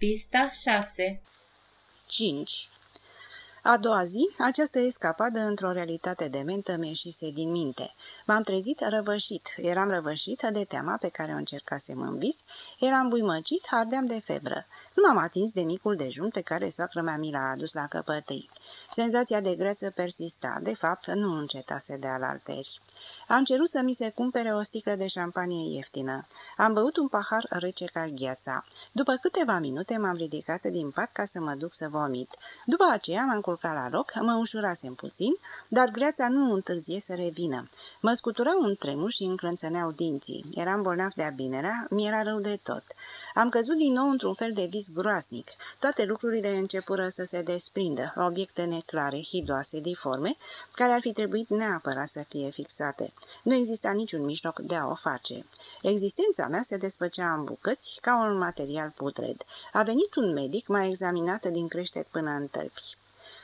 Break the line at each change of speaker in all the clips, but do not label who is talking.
Pista 6
5 A doua zi, această escapadă într-o realitate dementă mi ieșise din minte. M-am trezit răvășit. Eram răvășit de teama pe care o încercasem în vis, eram buimăcit, ardeam de febră. Nu m-am atins de micul dejun pe care soacră mea mi l-a adus la căpătâi. Senzația de greță persista, de fapt nu încetase de alalteri. Am cerut să mi se cumpere o sticlă de șampanie ieftină. Am băut un pahar rece ca gheața. După câteva minute m-am ridicat din pat ca să mă duc să vomit. După aceea m-am culcat la loc, mă ușurasem puțin, dar greața nu întârzie să revină. Mă scutura un tremur și încrânțăneau dinții. Eram bolnav de abinerea, mi-era rău de tot. Am căzut din nou într-un fel de vis groasnic. Toate lucrurile începură să se desprindă, obiecte neclare, hidoase, diforme, care ar fi trebuit neapărat să fie fixate. Nu exista niciun mijloc de a o face. Existența mea se desfăcea în bucăți ca un material putred. A venit un medic, m-a examinat din creștet până în tălpi.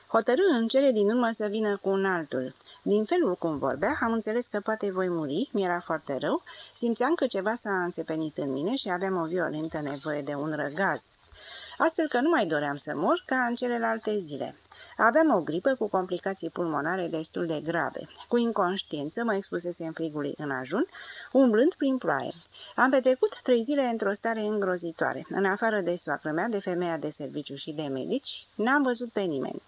Hotărâ în cele din urmă să vină cu un altul. Din felul cum vorbea, am înțeles că poate voi muri, mi-era foarte rău, simțeam că ceva s-a înțepenit în mine și aveam o violentă nevoie de un răgaz. Astfel că nu mai doream să mor ca în celelalte zile. Aveam o gripă cu complicații pulmonare destul de grave. Cu inconștiență mă expusese în frigului în ajun, umblând prin ploaie. Am petrecut trei zile într-o stare îngrozitoare. În afară de soacră mea, de femeia de serviciu și de medici, n-am văzut pe nimeni.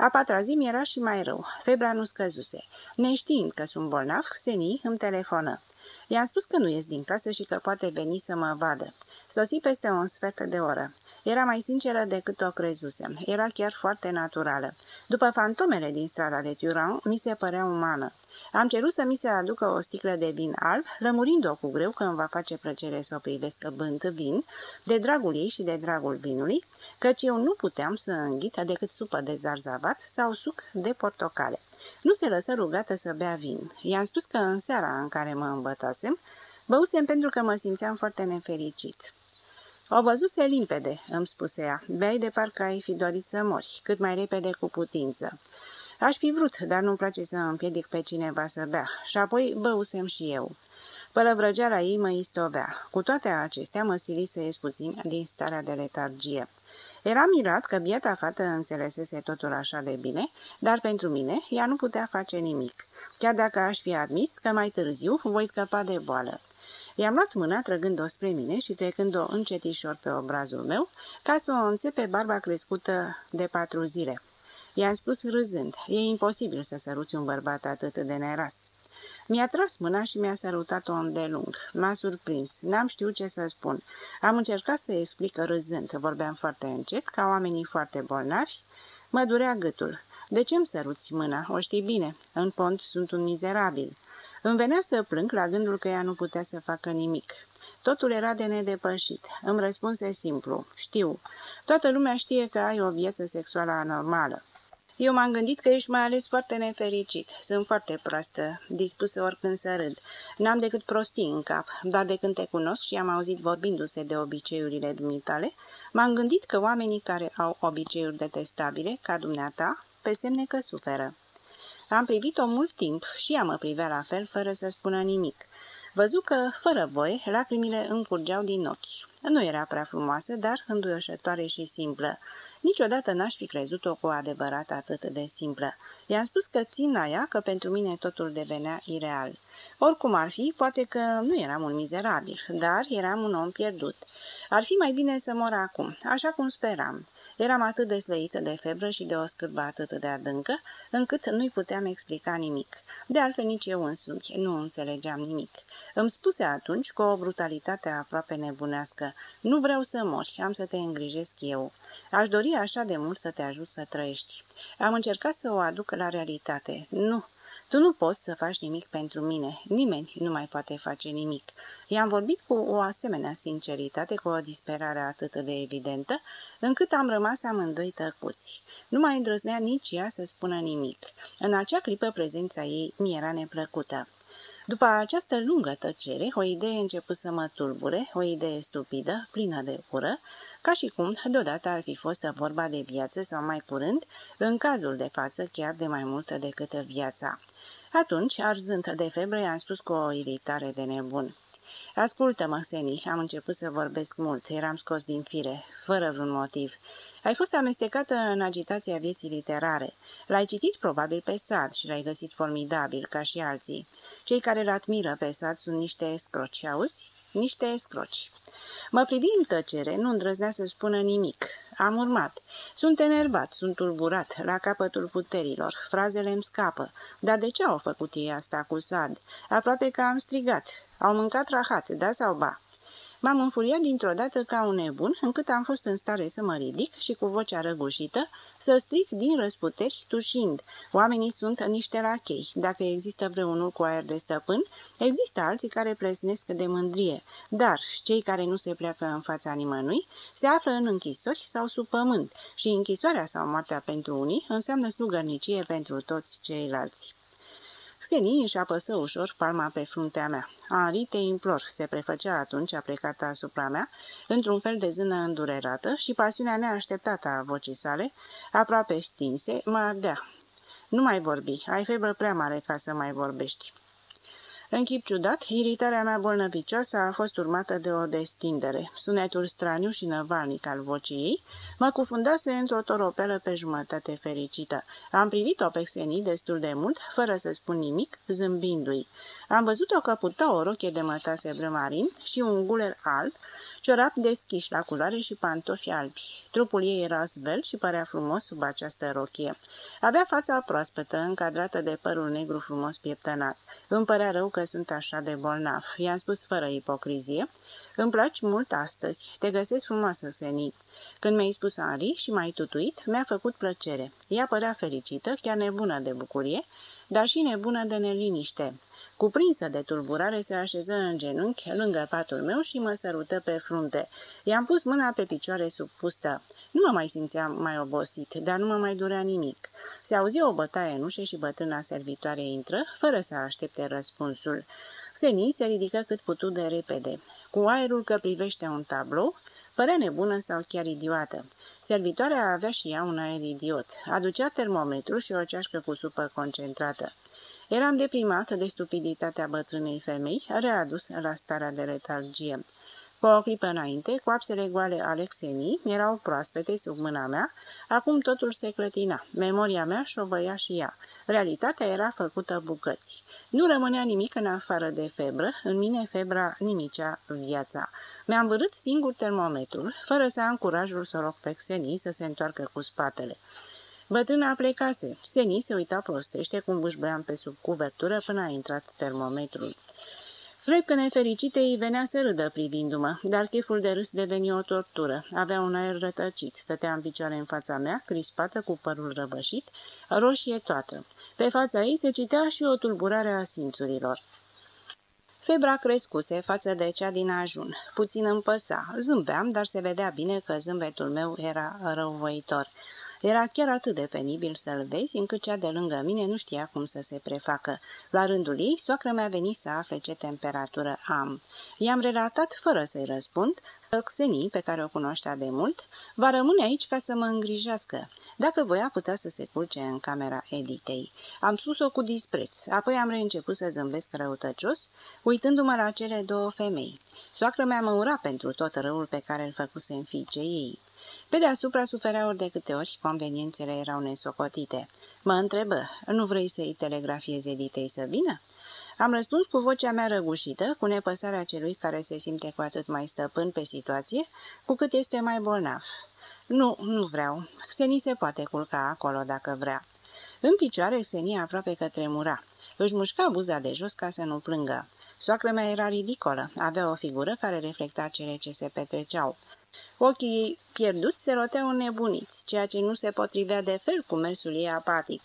A patra zi mi-era și mai rău. Febra nu scăzuse. Neștiind că sunt bolnav, Xeni îmi telefonă. I-am spus că nu ies din casă și că poate veni să mă vadă. Sosi peste un sfert de oră. Era mai sinceră decât o crezusem. Era chiar foarte naturală. După fantomele din strada de Turan, mi se părea umană. Am cerut să mi se aducă o sticlă de vin alb, lămurind-o cu greu că îmi va face plăcere să o privesc bând vin, de dragul ei și de dragul vinului, căci eu nu puteam să înghit decât supă de zarzavat sau suc de portocale. Nu se lăsă rugată să bea vin. I-am spus că în seara în care mă îmbătasem, băusem pentru că mă simțeam foarte nefericit. O văzuse limpede, îmi spuse ea. Beai de parcă ai fi dorit să mori, cât mai repede cu putință. Aș fi vrut, dar nu-mi place să împiedic pe cineva să bea. Și apoi băusem și eu. Pălăvrăgeala ei mă istovea. Cu toate acestea mă sili să ies puțin din starea de letargie. Era mirat că bieta fată înțelesese totul așa de bine, dar pentru mine ea nu putea face nimic, chiar dacă aș fi admis că mai târziu voi scăpa de boală. I-am luat mâna trăgând-o spre mine și trecând-o încetișor pe obrazul meu, ca să o înțepe barba crescută de patru zile. I-am spus râzând, e imposibil să săruți un bărbat atât de neras. Mi-a tras mâna și mi-a sărutat-o îndelung. M-a surprins. N-am știut ce să spun. Am încercat să explic râzând. Vorbeam foarte încet, ca oamenii foarte bolnavi. Mă durea gâtul. De ce-mi săruți mâna? O știi bine. În pont sunt un mizerabil. Îmi venea să plâng la gândul că ea nu putea să facă nimic. Totul era de nedepășit. Îmi răspunse simplu. Știu. Toată lumea știe că ai o viață sexuală anormală. Eu m-am gândit că ești mai ales foarte nefericit. Sunt foarte proastă, dispusă oricând să râd. N-am decât prostii în cap, dar de când te cunosc și am auzit vorbindu-se de obiceiurile dumitale, m-am gândit că oamenii care au obiceiuri detestabile, ca dumneata, pe semne că suferă. Am privit-o mult timp și ea mă privea la fel, fără să spună nimic. Văzu că, fără voie, lacrimile încurgeau din ochi. Nu era prea frumoasă, dar înduioșătoare și simplă. Niciodată n-aș fi crezut-o cu adevărat atât de simplă. I-am spus că țin la ea, că pentru mine totul devenea ireal. Oricum ar fi, poate că nu eram un mizerabil, dar eram un om pierdut. Ar fi mai bine să mor acum, așa cum speram. Eram atât de slăită de febră și de o scârbă atât de adâncă, încât nu-i puteam explica nimic. De altfel nici eu însumi nu înțelegeam nimic. Îmi spuse atunci, cu o brutalitate aproape nebunească, nu vreau să mori, am să te îngrijesc eu. Aș dori așa de mult să te ajut să trăiești. Am încercat să o aduc la realitate. Nu, tu nu poți să faci nimic pentru mine. Nimeni nu mai poate face nimic. I-am vorbit cu o asemenea sinceritate, cu o disperare atât de evidentă, încât am rămas amândoi tăcuți. Nu mai îndrăznea nici ea să spună nimic. În acea clipă prezența ei mi era neplăcută. După această lungă tăcere, o idee început să mă tulbure, o idee stupidă, plină de ură, ca și cum deodată ar fi fost vorba de viață sau mai curând, în cazul de față chiar de mai multă decât viața. Atunci, arzând de febră, i-am spus cu o iritare de nebun. Ascultă-mă, Seni, am început să vorbesc mult, eram scos din fire, fără vreun motiv. Ai fost amestecată în agitația vieții literare. L-ai citit probabil pe Sad și l-ai găsit formidabil, ca și alții. Cei care îl admiră pe Sad sunt niște escroci, auzi? Niște escroci. Mă privi în tăcere, nu îndrăznea să spună nimic. Am urmat. Sunt enervat, sunt tulburat, la capătul puterilor. Frazele îmi scapă. Dar de ce au făcut ei asta cu Sad? Aproape că am strigat. Au mâncat rahat, da sau ba? M-am înfuriat dintr-o dată ca un nebun, încât am fost în stare să mă ridic și cu vocea răgușită să stric din răsputeri, tușind. Oamenii sunt niște rachei. Dacă există vreunul cu aer de stăpân, există alții care plesnesc de mândrie. Dar cei care nu se pleacă în fața nimănui se află în închisori sau sub pământ și închisoarea sau moartea pentru unii înseamnă slugărnicie pentru toți ceilalți. Xenie își apăsă ușor palma pe fruntea mea. Ari, te implor, se prefăcea atunci aplicată asupra mea, într-un fel de zână îndurerată și pasiunea neașteptată a vocii sale, aproape stinse, mă ardea. Nu mai vorbi, ai febră prea mare ca să mai vorbești. În chip ciudat, iritarea mea bolnăvicioasă a fost urmată de o destindere. Sunetul straniu și năvalnic al vocii ei mă cufundase într-o toropelă pe jumătate fericită. Am privit-o pe Xenii destul de mult, fără să spun nimic, zâmbindu-i. Am văzut-o că purta o rochie de mătase brămarin și un guler alb, ciorapi deschiși la culoare și pantofi albi. Trupul ei era svel și părea frumos sub această rochie. Avea fața proaspătă, încadrată de părul negru frumos pieptănat. Îmi părea rău că sunt așa de bolnav. I-am spus fără ipocrizie. Îmi placi mult astăzi. Te găsesc frumoasă, Senit. Când mi-ai spus Ari și m-ai tutuit, mi-a făcut plăcere. Ea părea fericită, chiar nebună de bucurie, dar și nebună de neliniște. Cuprinsă de tulburare, se așeză în genunchi lângă patul meu și mă sărută pe frunte. I-am pus mâna pe picioare sub pustă. Nu mă mai simțeam mai obosit, dar nu mă mai durea nimic. Se auzi o bătaie în ușă și bătrâna servitoare intră, fără să aștepte răspunsul. Xeni se ridică cât putu de repede. Cu aerul că privește un tablou, părea nebună sau chiar idiotă. Servitoarea avea și ea un aer idiot. Aducea termometru și o ceașcă cu supă concentrată. Eram deprimată de stupiditatea bătrânei femei, readus la starea de letargie. Cu o clipă înainte, coapsele goale ale Xenii erau proaspete sub mâna mea, acum totul se clătina. Memoria mea șovăia și ea. Realitatea era făcută bucăți. Nu rămânea nimic în afară de febră, în mine febra nimicea viața. Mi-am vărât singur termometrul, fără să am curajul să rog pe Xenii să se întoarcă cu spatele. Bătrâna plecase. Seni se uita prostește cum bușbeam pe sub cuvertură până a intrat termometrul. Cred că nefericite îi venea să râdă privindu-mă, dar cheful de râs deveni o tortură. Avea un aer rătăcit, stătea în picioare în fața mea, crispată cu părul răbășit, roșie toată. Pe fața ei se citea și o tulburare a simțurilor. Febra crescuse față de cea din ajun. Puțin îmi păsa. Zâmbeam, dar se vedea bine că zâmbetul meu era răuvoitor. Era chiar atât de penibil să-l vezi, încât cea de lângă mine nu știa cum să se prefacă. La rândul ei, soacră mi-a venit să afle ce temperatură am. I-am relatat, fără să-i răspund, Xenii, pe care o cunoștea de mult, va rămâne aici ca să mă îngrijească. Dacă voia, putea să se culce în camera Editei. Am spus-o cu dispreț, apoi am reînceput să zâmbesc răutăcios, uitându-mă la cele două femei. Soacră mea mă ura pentru tot răul pe care îl făcuse în fiice ei. Pe deasupra suferea ori de câte ori conveniențele erau nesocotite. Mă întrebă, nu vrei să-i telegrafiezi Editei să vină? Am răspuns cu vocea mea răgușită, cu nepăsarea celui care se simte cu atât mai stăpân pe situație, cu cât este mai bolnav. Nu, nu vreau. Xeni se poate culca acolo dacă vrea. În picioare, Xeni aproape că tremura. Își mușca buza de jos ca să nu plângă. Soacră mea era ridicolă, avea o figură care reflecta cele ce se petreceau. Ochii ei pierduți se roteau nebuniți, ceea ce nu se potrivea de fel cu mersul ei apatic.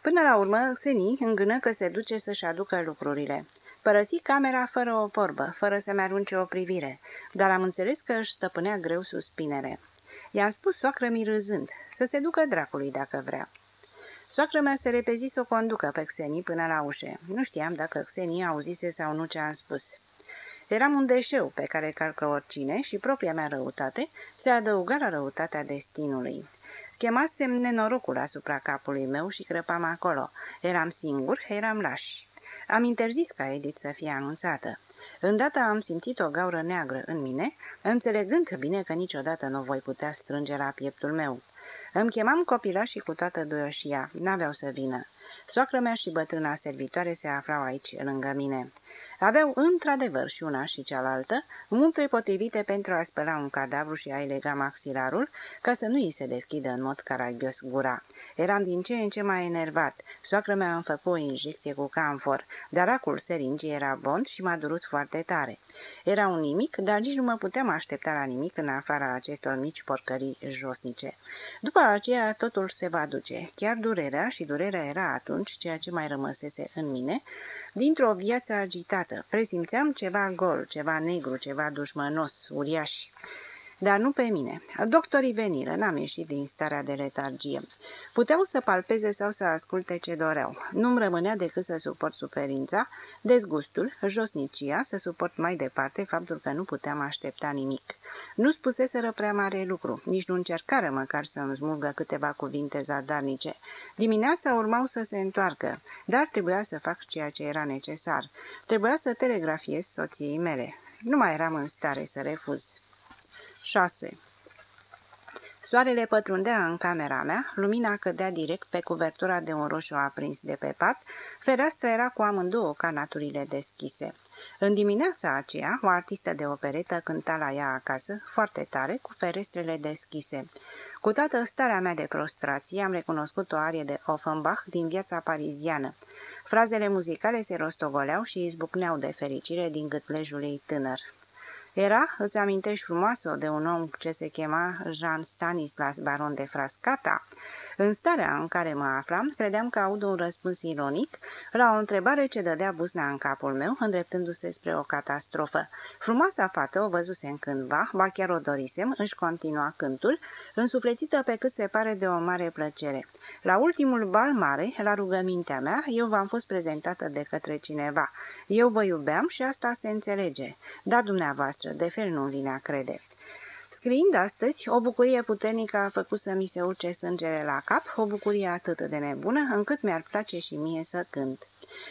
Până la urmă, Xeni îngână că se duce să-și aducă lucrurile. Părăsi camera fără o vorbă, fără să-mi arunce o privire, dar am înțeles că își stăpânea greu suspinere. I-am spus soacră mi râzând, să se ducă dracului dacă vrea. Soacră mea se repezi să o conducă pe Xeni până la ușe. Nu știam dacă Xeni auzise sau nu ce am spus. Eram un deșeu pe care calcă oricine și propria mea răutate se adăuga la răutatea destinului. Chemasem nenorocul asupra capului meu și crăpam acolo. Eram singur, eram laș. Am interzis ca Edith să fie anunțată. Îndată am simțit o gaură neagră în mine, înțelegând bine că niciodată nu voi putea strânge la pieptul meu. Îmi chemam copilașii cu toată duioșia, n-aveau să vină. Soacră mea și bătrâna servitoare se aflau aici, lângă mine. Aveau într-adevăr și una și cealaltă muntre potrivite pentru a spăla un cadavru și a-i lega maxilarul, ca să nu îi se deschidă în mod caragios gura. Eram din ce în ce mai enervat. Soacră mea îmi făcu o injecție cu camfor, dar acul seringii era bond și m-a durut foarte tare. Era un nimic, dar nici nu mă puteam aștepta la nimic în afara acestor mici porcării josnice. După aceea totul se va duce. Chiar durerea, și durerea era atunci ceea ce mai rămăsese în mine, dintr-o viață agitată. Presimțeam ceva gol, ceva negru, ceva dușmănos, uriaș dar nu pe mine. Doctorii veniră, n-am ieșit din starea de letargie. Puteau să palpeze sau să asculte ce doreau. Nu-mi rămânea decât să suport suferința, dezgustul, josnicia, să suport mai departe faptul că nu puteam aștepta nimic. Nu spuseseră prea mare lucru, nici nu încercară măcar să îmi smulgă câteva cuvinte zadarnice. Dimineața urmau să se întoarcă, dar trebuia să fac ceea ce era necesar. Trebuia să telegrafiez soției mele. Nu mai eram în stare să refuz. 6. Soarele pătrundea în camera mea, lumina cădea direct pe cuvertura de un roșu aprins de pe pat, fereastra era cu amândouă canaturile deschise. În dimineața aceea, o artistă de operetă cânta la ea acasă, foarte tare, cu ferestrele deschise. Cu toată starea mea de prostrație, am recunoscut o arie de Offenbach din viața pariziană. Frazele muzicale se rostogoleau și izbucneau de fericire din gâtlejul ei tânăr. Era, îți amintești frumoasă, de un om ce se chema Jean Stanislas Baron de Frascata? În starea în care mă aflam, credeam că aud un răspuns ironic la o întrebare ce dădea buzna în capul meu, îndreptându-se spre o catastrofă. Frumoasa fată o văzusem cândva, ba chiar o dorisem, își continua cântul, însuflețită pe cât se pare de o mare plăcere. La ultimul bal mare, la rugămintea mea, eu v-am fost prezentată de către cineva. Eu vă iubeam și asta se înțelege, dar dumneavoastră, de fel nu vine a crede. Scriind astăzi, o bucurie puternică a făcut să mi se urce sângele la cap, o bucurie atât de nebună, încât mi-ar place și mie să cânt.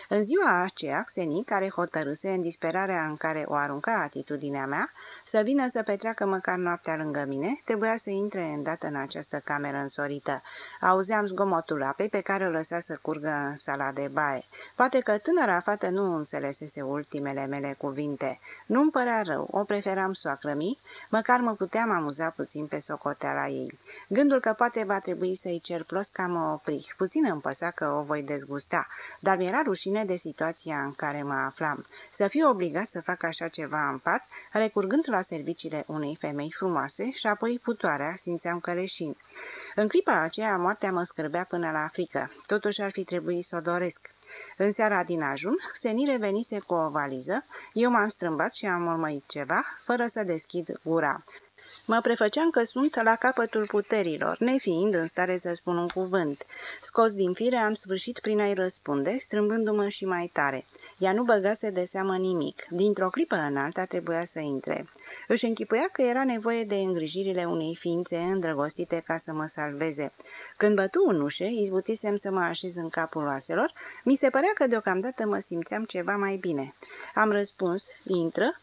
În ziua aceea, Xeni, care hotărâse în disperarea în care o arunca atitudinea mea, să vină să petreacă măcar noaptea lângă mine, trebuia să intre îndată în această cameră însorită. Auzeam zgomotul apei pe care o lăsa să curgă în sala de baie. Poate că tânăra fată nu înțelesese ultimele mele cuvinte. Nu-mi părea rău, o preferam soacră mi, măcar mă puteam amuza puțin pe socoteala ei. Gândul că poate va trebui să-i cer plos ca mă opri. Puțin îmi păsa că o voi dezgusta, dar mi-era rușine de situația în care mă aflam. Să fiu obligat să fac așa ceva în pat, recurgând la serviciile unei femei frumoase și apoi putoarea, simțeam că leșin. În clipa aceea, moartea mă scârbea până la frică. Totuși ar fi trebuit să o doresc. În seara din ajun, Xenire venise cu o valiză, eu m-am strâmbat și am urmăit ceva, fără să deschid gura. Mă prefăceam că sunt la capătul puterilor, nefiind în stare să spun un cuvânt. Scos din fire, am sfârșit prin a-i răspunde, strâmbându-mă și mai tare. Ea nu băgase de seamă nimic. Dintr-o clipă în alta trebuia să intre. Își închipuia că era nevoie de îngrijirile unei ființe îndrăgostite ca să mă salveze. Când bătu în ușe, izbutisem să mă așez în capul oaselor, mi se părea că deocamdată mă simțeam ceva mai bine. Am răspuns, intră,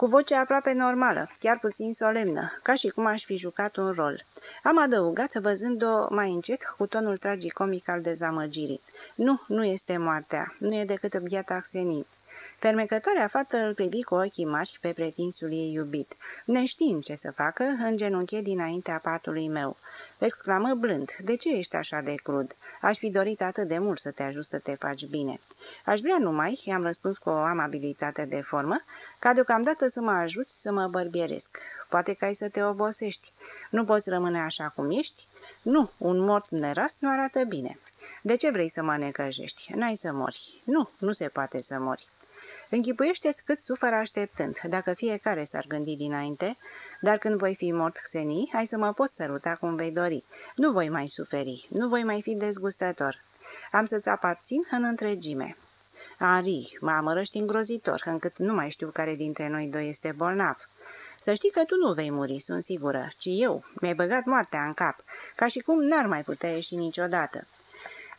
cu voce aproape normală, chiar puțin solemnă, ca și cum aș fi jucat un rol. Am adăugat, văzând-o mai încet, cu tonul tragicomic al dezamăgirii. Nu, nu este moartea, nu e decât biata Xenii. Fermecătoarea fată îl privi cu ochii mari pe pretinsul ei iubit. Neștiind ce să facă, îngenunche dinaintea patului meu. Exclamă blând, de ce ești așa de crud? Aș fi dorit atât de mult să te ajut să te faci bine. Aș vrea numai, i-am răspuns cu o amabilitate de formă, ca deocamdată să mă ajuți să mă bărbieresc. Poate că ai să te obosești. Nu poți rămâne așa cum ești? Nu, un mort nerast nu arată bine. De ce vrei să mă necăjești? N-ai să mori. Nu, nu se poate să mori. Închipuiește-ți cât suferă așteptând, dacă fiecare s-ar gândi dinainte, dar când voi fi mort xenii, ai să mă poți săruta cum vei dori. Nu voi mai suferi, nu voi mai fi dezgustător. Am să-ți aparțin în întregime. Ari, mă amărăști îngrozitor, încât nu mai știu care dintre noi doi este bolnav. Să știi că tu nu vei muri, sunt sigură, ci eu. Mi-ai băgat moartea în cap, ca și cum n-ar mai putea ieși niciodată.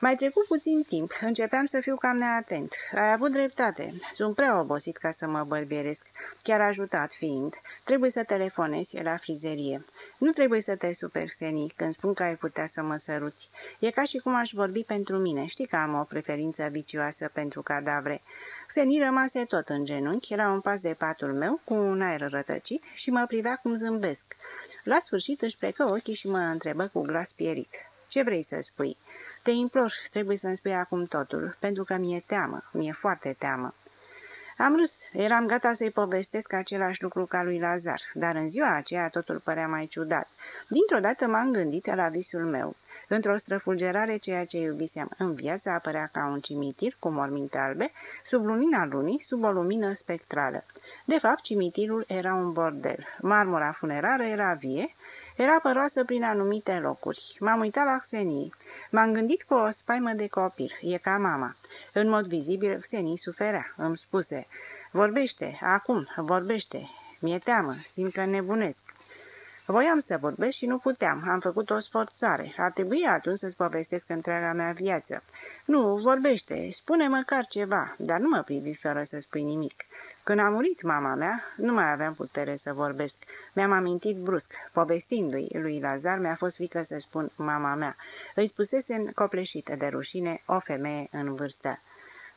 Mai trecut puțin timp, începeam să fiu cam neatent. Ai avut dreptate. Sunt prea obosit ca să mă bărbieresc, chiar ajutat fiind. Trebuie să telefonezi la frizerie. Nu trebuie să te superseni când spun că ai putea să mă săruți. E ca și cum aș vorbi pentru mine. Știi că am o preferință vicioasă pentru cadavre. Xeni rămase tot în genunchi, era un pas de patul meu, cu un aer rătăcit și mă privea cum zâmbesc. La sfârșit își plecă ochii și mă întrebă cu glas pierit. Ce vrei să spui?" Te implor, trebuie să-mi spui acum totul, pentru că mi-e teamă, mi-e foarte teamă." Am râs, eram gata să-i povestesc același lucru ca lui Lazar, dar în ziua aceea totul părea mai ciudat. Dintr-o dată m-am gândit la visul meu. Într-o străfulgerare, ceea ce iubisem în viață apărea ca un cimitir cu morminte albe, sub lumina lunii, sub o lumină spectrală. De fapt, cimitirul era un bordel. Marmura funerară era vie, era păroasă prin anumite locuri. M-am uitat la Xenii. M-am gândit cu o spaimă de copil. E ca mama. În mod vizibil, Xenii suferea. Îmi spuse, vorbește, acum, vorbește. Mi-e teamă, simt că nebunesc. Voiam să vorbesc și nu puteam. Am făcut o sforțare. Ar trebui atunci să-ți povestesc întreaga mea viață. Nu, vorbește, spune măcar ceva, dar nu mă privi fără să spui nimic. Când a murit mama mea, nu mai aveam putere să vorbesc. Mi-am amintit brusc. Povestindu-i lui Lazar, mi-a fost frică să spun mama mea. Îi spusese copleșită de rușine o femeie în vârstă.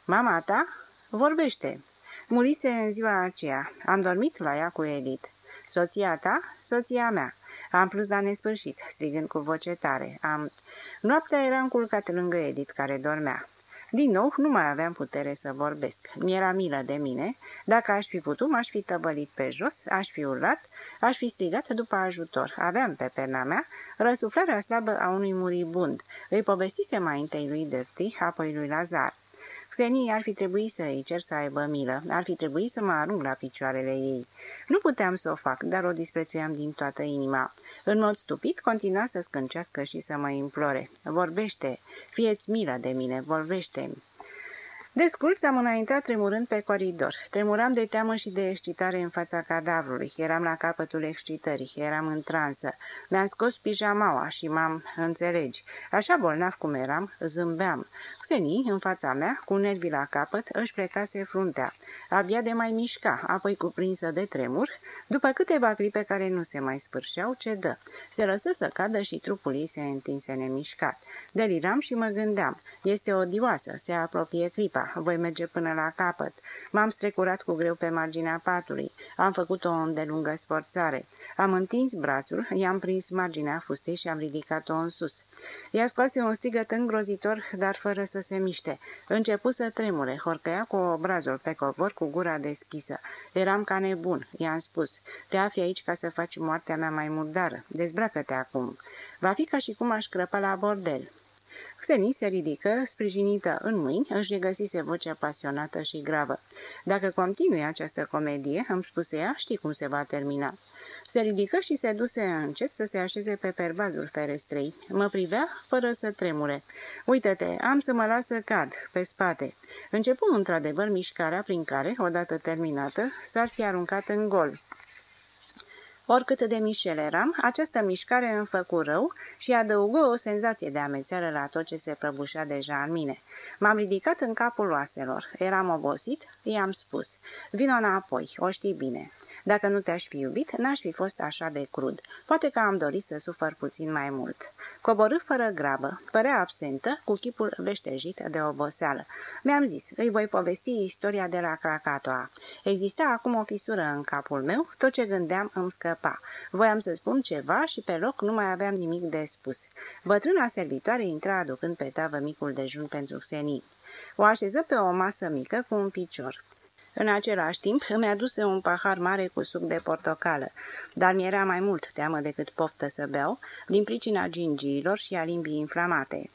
Mama ta? Vorbește. Murise în ziua aceea. Am dormit la ea cu Elit. Soția ta? Soția mea. Am plâns la nesfârșit, strigând cu voce tare. Am... Noaptea eram culcat lângă Edith, care dormea. Din nou, nu mai aveam putere să vorbesc. Mi-era milă de mine. Dacă aș fi putut, m-aș fi tăbălit pe jos, aș fi urlat, aș fi strigat după ajutor. Aveam pe perna mea răsuflarea slabă a unui muribund. Îi povestise mai întâi lui Dirty, apoi lui Lazar. Xenii ar fi trebuit să îi cer să aibă milă, ar fi trebuit să mă arunc la picioarele ei. Nu puteam să o fac, dar o disprețuiam din toată inima. În mod stupid, continua să scâncească și să mă implore. Vorbește, fieți milă de mine, vorbește-mi. Desculț am înaintat tremurând pe coridor. Tremuram de teamă și de excitare în fața cadavrului. Eram la capătul excitării. Eram în transă. Mi-am scos pijamaua și m-am, înțelegi. Așa bolnav cum eram, zâmbeam. Xenii, în fața mea, cu nervii la capăt, își plecase fruntea. Abia de mai mișca, apoi cuprinsă de tremur, după câteva clipe care nu se mai spârșeau, cedă. Se lăsă să cadă și trupul ei se întinse nemișcat. Deliram și mă gândeam. Este odioasă, se apropie clipa voi merge până la capăt. M-am strecurat cu greu pe marginea patului. Am făcut o îndelungă sforțare. Am întins brațul, i-am prins marginea fustei și am ridicat-o în sus. Ea scoase un strigăt îngrozitor, dar fără să se miște. Începu să tremure, horcăia cu obrazul pe covor cu gura deschisă. Eram ca nebun, i-am spus. Te afli aici ca să faci moartea mea mai murdară. Dezbracă-te acum. Va fi ca și cum aș crăpa la bordel. Xeni se ridică, sprijinită în mâini, își regăsise vocea pasionată și gravă. Dacă continui această comedie, îmi spuse ea, știi cum se va termina. Se ridică și se duse încet să se așeze pe pervazul ferestrei. Mă privea fără să tremure. Uită-te, am să mă las să cad, pe spate. Începu într-adevăr mișcarea prin care, odată terminată, s-ar fi aruncat în gol. Oricât de mișel eram, această mișcare îmi făcu rău și adăugă o senzație de amețeală la tot ce se prăbușea deja în mine. M-am ridicat în capul oaselor. Eram obosit, i-am spus. Vino înapoi, o știi bine. Dacă nu te-aș fi iubit, n-aș fi fost așa de crud. Poate că am dorit să sufăr puțin mai mult. Coborâ fără grabă, părea absentă, cu chipul veștejit de oboseală. Mi-am zis, îi voi povesti istoria de la Krakatoa. Exista acum o fisură în capul meu, tot ce gândeam îmi scăpa. Voiam să spun ceva și pe loc nu mai aveam nimic de spus. Bătrâna servitoare intra aducând pe tavă micul dejun pentru Xenii. O așeză pe o masă mică cu un picior. În același timp îmi aduse un pahar mare cu suc de portocală, dar mi-era mai mult teamă decât poftă să beau, din pricina gingiilor și a limbii inflamate.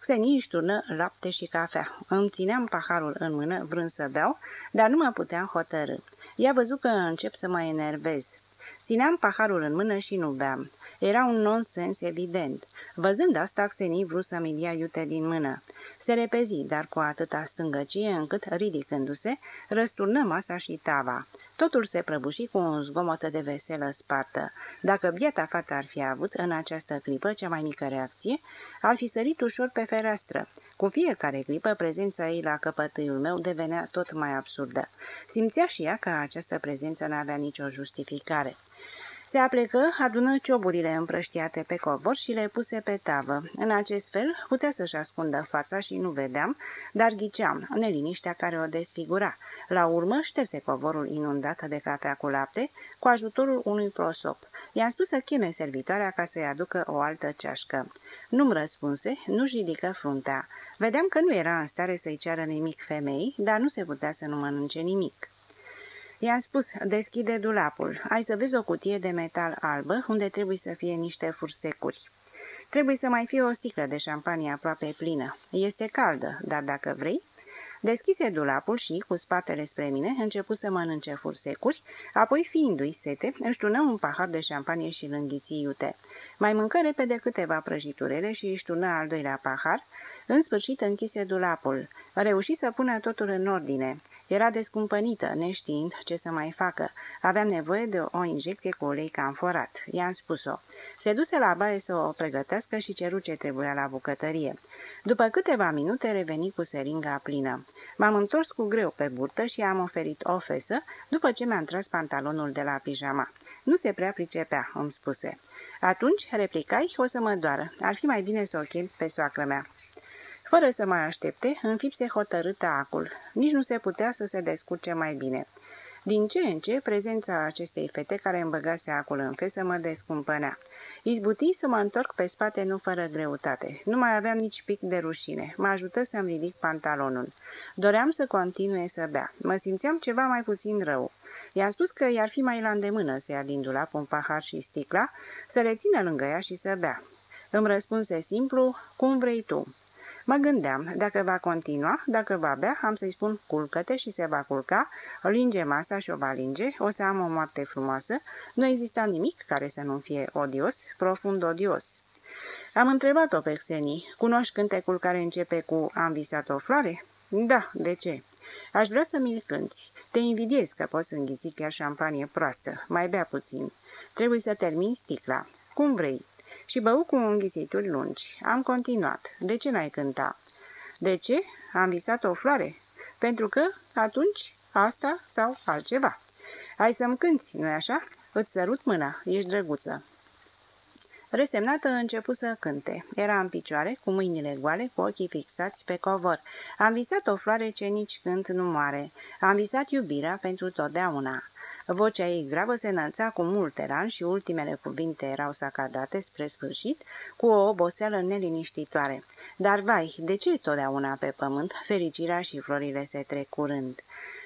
Xenii își turnă lapte și cafea. Îmi țineam paharul în mână, vrând să beau, dar nu mă puteam hotărâ. Ea văzut că încep să mă enervez. Țineam paharul în mână și nu beam. Era un nonsens evident. Văzând asta, Xeni vrut să-mi ia iute din mână. Se repezi, dar cu atâta stângăcie încât, ridicându-se, răsturnă masa și tava. Totul se prăbuși cu un zgomot de veselă spartă. Dacă biata față ar fi avut în această clipă cea mai mică reacție, ar fi sărit ușor pe fereastră. Cu fiecare clipă, prezența ei la căpătâiul meu devenea tot mai absurdă. Simțea și ea că această prezență n-avea nicio justificare. Se aplecă, adună cioburile împrăștiate pe covor și le puse pe tavă. În acest fel putea să-și ascundă fața și nu vedeam, dar ghiceam neliniștea care o desfigura. La urmă șterse covorul inundat de cafea cu lapte cu ajutorul unui prosop. I-am spus să cheme servitoarea ca să-i aducă o altă ceașcă. Nu-mi răspunse, nu-și ridică fruntea. Vedeam că nu era în stare să-i ceară nimic femei, dar nu se putea să nu mănânce nimic. I-am spus, deschide dulapul. Ai să vezi o cutie de metal albă, unde trebuie să fie niște fursecuri. Trebuie să mai fie o sticlă de șampanie aproape plină. Este caldă, dar dacă vrei... Deschise dulapul și, cu spatele spre mine, început să mănânce fursecuri, apoi, fiindu-i sete, își tună un pahar de șampanie și lânghiții iute. Mai mâncă repede câteva prăjiturele și își tună al doilea pahar, în sfârșit închise dulapul. Reuși să pună totul în ordine. Era descumpănită, neștiind ce să mai facă. Aveam nevoie de o injecție cu ulei camforat. I-am spus-o. Se duse la baie să o pregătească și ceru ce trebuia la bucătărie. După câteva minute reveni cu seringa plină. M-am întors cu greu pe burtă și am oferit o fesă după ce mi-am tras pantalonul de la pijama. Nu se prea pricepea, îmi spuse. Atunci, replicai, o să mă doară. Ar fi mai bine să o chem pe soacră mea. Fără să mai aștepte, înfipse hotărât acul. Nici nu se putea să se descurce mai bine. Din ce în ce, prezența acestei fete care îmi băgase acul în fesă mă descumpănea. Izbuti să mă întorc pe spate nu fără greutate. Nu mai aveam nici pic de rușine. Mă ajută să-mi ridic pantalonul. Doream să continue să bea. Mă simțeam ceva mai puțin rău. I-am spus că i-ar fi mai la îndemână să ia din dulap un pahar și sticla, să le țină lângă ea și să bea. Îmi răspunse simplu, cum vrei tu. Mă gândeam, dacă va continua, dacă va bea, am să-i spun culcă-te și se va culca, o linge masa și o va linge, o să am o moarte frumoasă, nu exista nimic care să nu fie odios, profund odios. Am întrebat-o pe Xeni, cunoști cântecul care începe cu Am visat o floare? Da, de ce? Aș vrea să mi-l cânti. Te invidiez că poți înghiți chiar șampanie proastă. Mai bea puțin. Trebuie să termin sticla. Cum vrei și bău cu înghițituri lungi. Am continuat. De ce n-ai cânta? De ce? Am visat o floare. Pentru că atunci asta sau altceva. Ai să-mi cânti, nu-i așa? Îți sărut mâna, ești drăguță. Resemnată început să cânte. Era în picioare, cu mâinile goale, cu ochii fixați pe covor. Am visat o floare ce nici cânt nu moare. Am visat iubirea pentru totdeauna. Vocea ei gravă se înălța cu mult elan și ultimele cuvinte erau sacadate spre sfârșit cu o oboseală neliniștitoare. Dar, vai, de ce totdeauna pe pământ fericirea și florile se trec curând?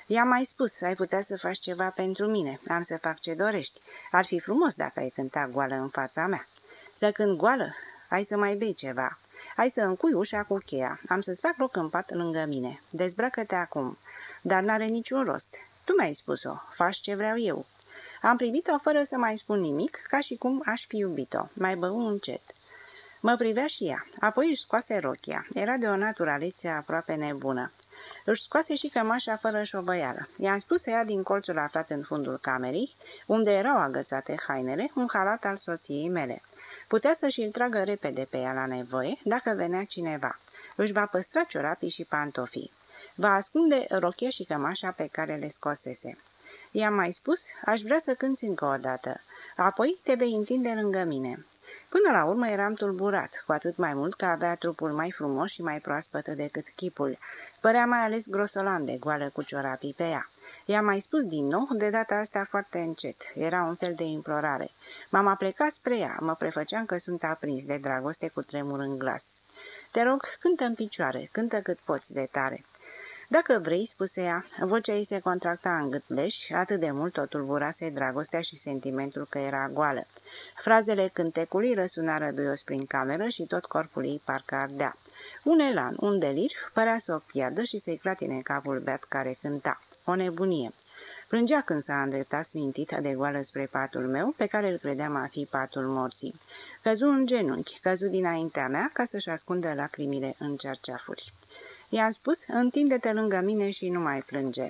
I-am mai spus, ai putea să faci ceva pentru mine, am să fac ce dorești. Ar fi frumos dacă ai cânta goală în fața mea. Să cânt goală? Hai să mai bei ceva. Hai să încui ușa cu cheia. Am să-ți fac loc în pat lângă mine. Dezbracă-te acum. Dar n-are niciun rost. Tu mi-ai spus-o, faci ce vreau eu. Am privit-o fără să mai spun nimic, ca și cum aș fi iubit-o. Mai bău încet. Mă privea și ea, apoi își scoase rochia. Era de o naturalețe aproape nebună. Își scoase și cămașa fără șovăială. I-am spus să ia din colțul aflat în fundul camerei, unde erau agățate hainele, un halat al soției mele. Putea să-și îl tragă repede pe ea la nevoie, dacă venea cineva. Își va păstra ciorapii și pantofii. Va ascunde rochia și cămașa pe care le scosese. I-am mai spus, aș vrea să cânți încă o dată. Apoi te vei întinde lângă mine. Până la urmă eram tulburat, cu atât mai mult că avea trupul mai frumos și mai proaspăt decât chipul. Părea mai ales grosolan de goală cu ciorapii pe ea. I-am mai spus din nou, de data asta foarte încet. Era un fel de implorare. M-am aplecat spre ea, mă prefăceam că sunt aprins de dragoste cu tremur în glas. Te rog, cântă în picioare, cântă cât poți de tare. Dacă vrei, spuse ea, vocea ei se contracta în gâtleș, atât de mult o tulburase dragostea și sentimentul că era goală. Frazele cântecului răsunară duios prin cameră și tot corpul ei parcă ardea. Un elan, un delir, părea să o piardă și să-i clatine capul beat care cânta. O nebunie. Plângea când s-a îndreptat smintit de goală spre patul meu, pe care îl credeam a fi patul morții. Căzu în genunchi, căzu dinaintea mea ca să-și ascundă lacrimile în cerceafuri. I-am spus, întinde-te lângă mine și nu mai plânge.